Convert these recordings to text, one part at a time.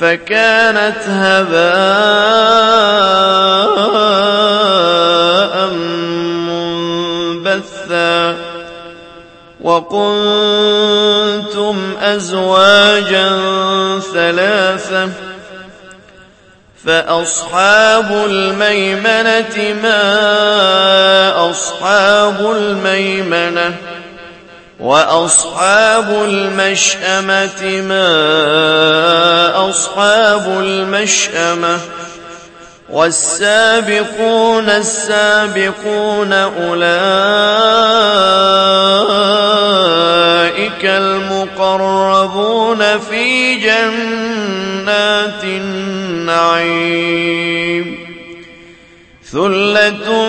فكانت هباء منبثا وكنتم أزواجا ثلاثة فأصحاب الميمنة ما أصحاب الميمنة وأصحاب المشأمة ما أصحاب المشأمة والسابقون السابقون أولئك المقربون في جنات النعيم ثلة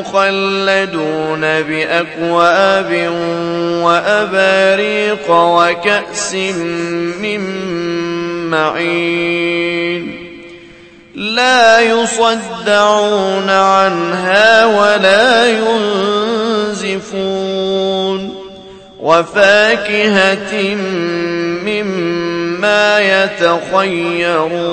مخلدون بأكواب وأباريق وكأس من معين لا يصدعون عنها ولا ينزفون وفاكهة مما يتخيرون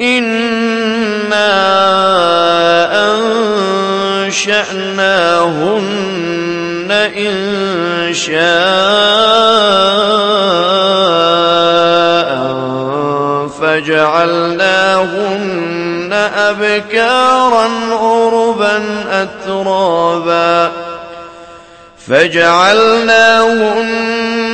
إنا أنشأناهن إن شاء فجعلناهن أبكارا عربا أترابا فجعلناهن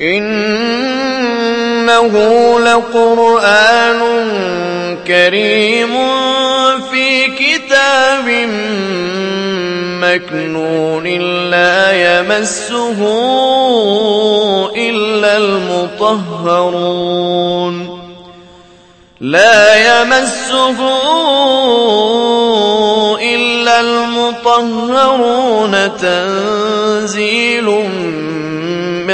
إنه لقرآن كريم في كتاب مكنون لا يمسه إلا المطهرون. لا يمسه إلا المطهرون تنزيل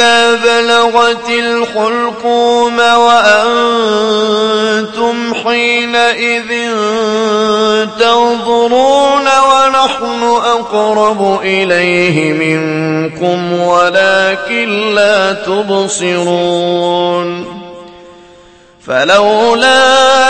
إذا بلغت الحلقوم وأنتم حينئذ تنظرون ونحن أقرب إليه منكم ولكن لا تبصرون فلولا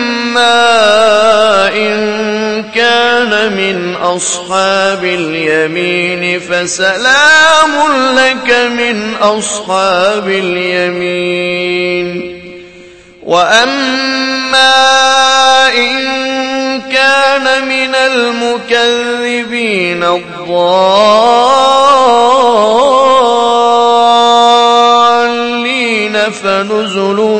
إن كان من أصحاب اليمين فسلام لك من أصحاب اليمين وأما إن كان من المكذبين الضالين فنزل